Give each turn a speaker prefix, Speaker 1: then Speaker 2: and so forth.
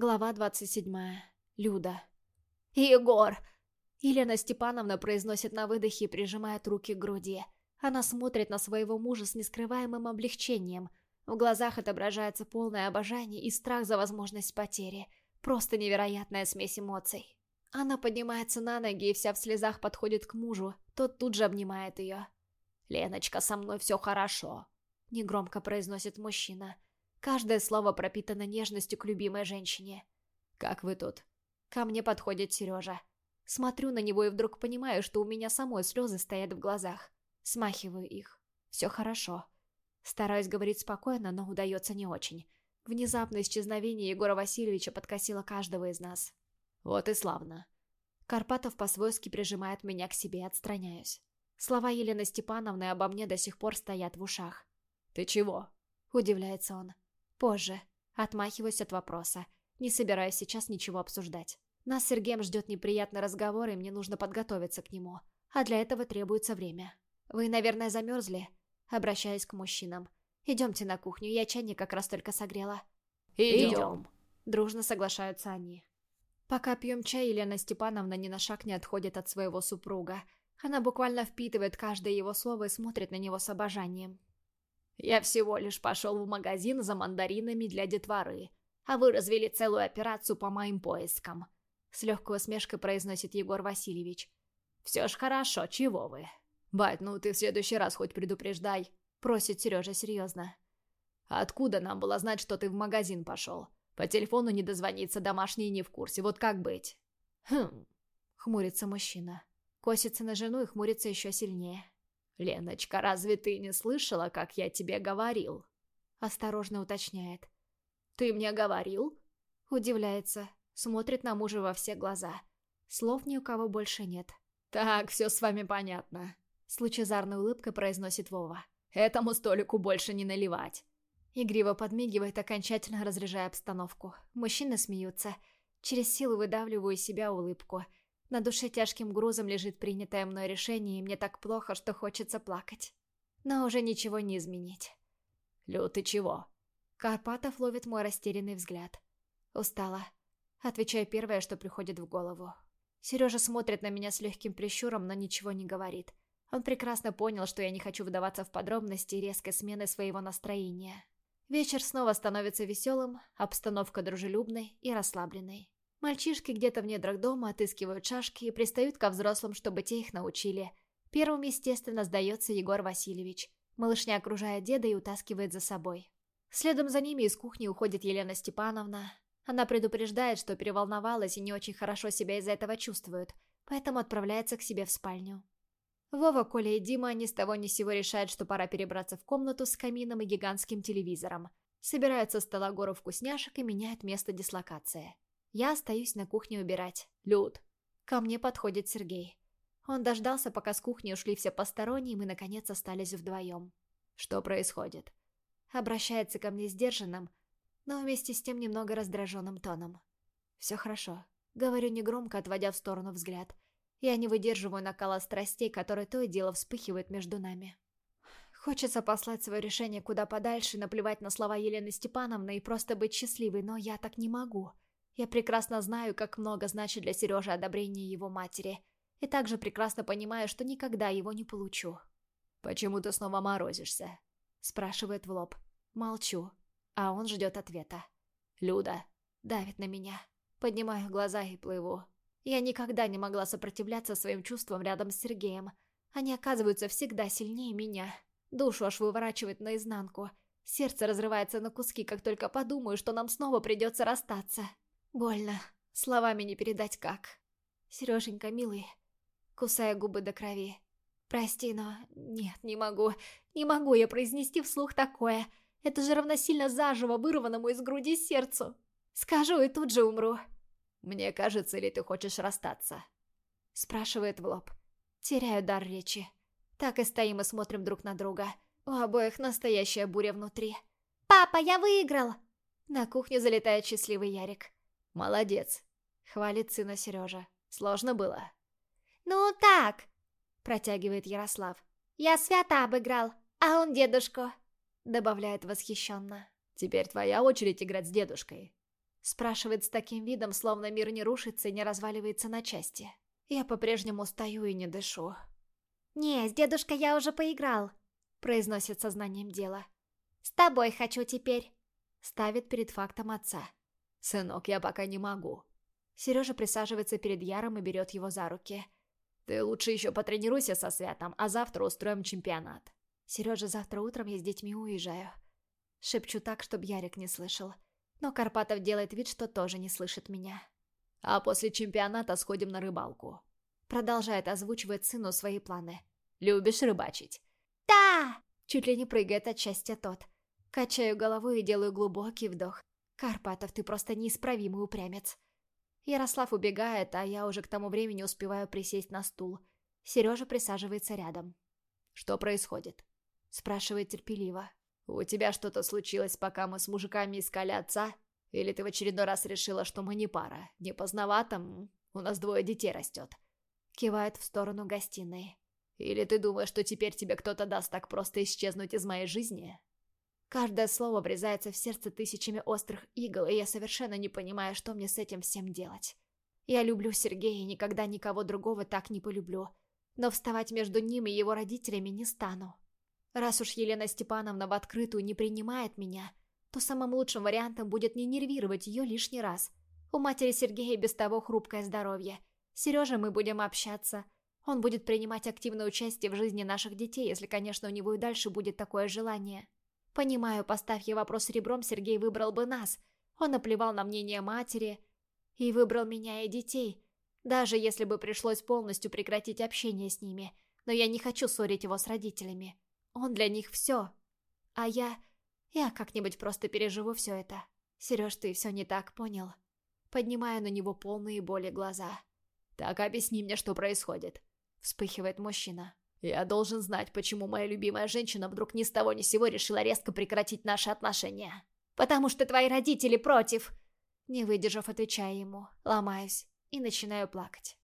Speaker 1: Глава 27. Люда. «Егор!» Елена Степановна произносит на выдохе и прижимает руки к груди. Она смотрит на своего мужа с нескрываемым облегчением. В глазах отображается полное обожание и страх за возможность потери. Просто невероятная смесь эмоций. Она поднимается на ноги и вся в слезах подходит к мужу. Тот тут же обнимает ее. «Леночка, со мной все хорошо», — негромко произносит мужчина. Каждое слово пропитано нежностью к любимой женщине. «Как вы тут?» Ко мне подходит Сережа. Смотрю на него и вдруг понимаю, что у меня самой слезы стоят в глазах. Смахиваю их. Все хорошо. Стараюсь говорить спокойно, но удается не очень. Внезапное исчезновение Егора Васильевича подкосило каждого из нас. Вот и славно. Карпатов по-свойски прижимает меня к себе и отстраняюсь. Слова Елены Степановны обо мне до сих пор стоят в ушах. «Ты чего?» – удивляется он. Позже. Отмахиваюсь от вопроса. Не собираюсь сейчас ничего обсуждать. Нас с Сергеем ждет неприятный разговор, и мне нужно подготовиться к нему. А для этого требуется время. Вы, наверное, замерзли? Обращаюсь к мужчинам. Идемте на кухню, я чайник как раз только согрела.
Speaker 2: Идем.
Speaker 1: Дружно соглашаются они. Пока пьем чай, Елена Степановна ни на шаг не отходит от своего супруга. Она буквально впитывает каждое его слово и смотрит на него с обожанием.
Speaker 2: Я всего лишь пошел в магазин за мандаринами для детворы, а вы развели целую операцию по моим поискам. С легкой усмешкой произносит Егор Васильевич. Все ж хорошо, чего вы? Бать, ну ты в следующий раз хоть предупреждай, просит Сережа серьезно. Откуда нам было знать, что ты в магазин пошел? По телефону не дозвониться, домашние не в курсе, вот как быть? Хм, хмурится мужчина. Косится на жену и хмурится еще сильнее. «Леночка, разве ты не слышала, как я тебе говорил?» Осторожно уточняет. «Ты мне говорил?» Удивляется, смотрит на мужа во все глаза. Слов ни у кого больше нет. «Так, все с вами понятно», — с лучезарной улыбкой произносит Вова. «Этому столику больше не наливать». Игриво подмигивает, окончательно разряжая обстановку. Мужчины смеются. Через силу выдавливаю из себя улыбку — на душе тяжким грузом лежит принятое мной решение, и мне так плохо, что хочется плакать. Но уже ничего не изменить. «Лю, ты чего?» Карпатов ловит мой растерянный взгляд. «Устала». Отвечаю первое, что приходит в голову. Сережа смотрит на меня с легким прищуром, но ничего не говорит. Он прекрасно понял, что я не хочу вдаваться в подробности резкой смены своего настроения. Вечер снова становится веселым, обстановка дружелюбной и расслабленной. Мальчишки где-то в недрах дома отыскивают шашки и пристают ко взрослым, чтобы те их научили. Первым, естественно, сдается Егор Васильевич. Малышня окружает деда и утаскивает за собой. Следом за ними из кухни уходит Елена Степановна. Она предупреждает, что переволновалась и не очень хорошо себя из-за этого чувствует, поэтому отправляется к себе в спальню. Вова, Коля и Дима ни с того ни сего решают, что пора перебраться в комнату с камином и гигантским телевизором. Собирают со стола гору вкусняшек и меняют место дислокации. Я остаюсь на кухне убирать. Люд. Ко мне подходит Сергей. Он дождался, пока с кухни ушли все посторонние, и мы, наконец, остались вдвоем. Что происходит? Обращается ко мне сдержанным, но вместе с тем немного раздраженным тоном. Все хорошо. Говорю негромко, отводя в сторону взгляд. Я не выдерживаю накала страстей, которые то и дело вспыхивают между нами. Хочется послать свое решение куда подальше, наплевать на слова Елены Степановны и просто быть счастливой, но я так не могу. Я прекрасно знаю, как много значит для Сережи одобрение его матери, и также прекрасно понимаю, что никогда его не получу. «Почему ты снова морозишься?» – спрашивает в лоб. Молчу, а он ждет ответа. «Люда!» – давит на меня. Поднимаю глаза и плыву. Я никогда не могла сопротивляться своим чувствам рядом с Сергеем. Они оказываются всегда сильнее меня. Душу аж выворачивает наизнанку. Сердце разрывается на куски, как только подумаю, что нам снова придется расстаться. Больно. Словами не передать как. Сереженька, милый. Кусая губы до крови. Прости, но... Нет, не могу. Не могу я произнести вслух такое. Это же равносильно заживо вырванному из груди сердцу. Скажу и тут же умру. «Мне кажется, или ты хочешь расстаться?» Спрашивает в лоб. Теряю дар речи. Так и стоим и смотрим друг на друга. У обоих настоящая буря внутри. «Папа, я выиграл!» На кухню залетает счастливый Ярик. «Молодец!» — хвалит сына Сережа. «Сложно было?»
Speaker 3: «Ну так!» — протягивает Ярослав. «Я свято обыграл, а он дедушку!» — добавляет восхищенно.
Speaker 2: «Теперь твоя очередь играть с дедушкой!»
Speaker 1: Спрашивает с таким видом, словно мир не рушится и не разваливается на части. Я по-прежнему стою и не дышу.
Speaker 3: «Не, с дедушкой я уже поиграл», — произносит сознанием дела. «С тобой хочу теперь», — ставит перед фактом отца.
Speaker 2: «Сынок, я пока не могу».
Speaker 1: Сережа присаживается перед Яром и берет его за руки.
Speaker 2: «Ты лучше еще потренируйся со Святом, а завтра устроим чемпионат».
Speaker 1: «Сережа, завтра утром я с детьми уезжаю». Шепчу так, чтобы Ярик не слышал. Но Карпатов делает вид, что тоже не слышит меня.
Speaker 2: А после чемпионата сходим на рыбалку.
Speaker 1: Продолжает озвучивать сыну свои планы.
Speaker 2: Любишь рыбачить?
Speaker 3: Да!
Speaker 1: Чуть ли не прыгает от счастья тот. Качаю головой и делаю глубокий вдох. Карпатов, ты просто неисправимый упрямец. Ярослав убегает, а я уже к тому времени успеваю присесть на стул. Сережа присаживается рядом.
Speaker 2: «Что происходит?»
Speaker 1: Спрашивает терпеливо.
Speaker 2: «У тебя что-то случилось, пока мы с мужиками искали отца? Или ты в очередной раз решила, что мы не пара? Не поздновато? У нас двое детей растет».
Speaker 1: Кивает в сторону гостиной.
Speaker 2: «Или ты думаешь, что теперь тебе кто-то даст так просто исчезнуть из моей жизни?»
Speaker 1: Каждое слово врезается в сердце тысячами острых игл, и я совершенно не понимаю, что мне с этим всем делать. Я люблю Сергея и никогда никого другого так не полюблю. Но вставать между ним и его родителями не стану. Раз уж Елена Степановна в открытую не принимает меня, то самым лучшим вариантом будет не нервировать ее лишний раз. У матери Сергея без того хрупкое здоровье. Сережа мы будем общаться. Он будет принимать активное участие в жизни наших детей, если, конечно, у него и дальше будет такое желание. Понимаю, поставь я вопрос ребром, Сергей выбрал бы нас. Он наплевал на мнение матери и выбрал меня и детей, даже если бы пришлось полностью прекратить общение с ними. Но я не хочу ссорить его с родителями. Он для них все. А я... Я как-нибудь просто переживу все это. Сереж, ты все не так понял. Поднимаю на него полные боли глаза.
Speaker 2: «Так объясни мне, что происходит», — вспыхивает мужчина.
Speaker 1: «Я должен знать, почему моя любимая женщина вдруг ни с того ни сего решила резко прекратить наши отношения. Потому что твои родители против!» Не выдержав, отвечаю ему, ломаюсь и начинаю плакать.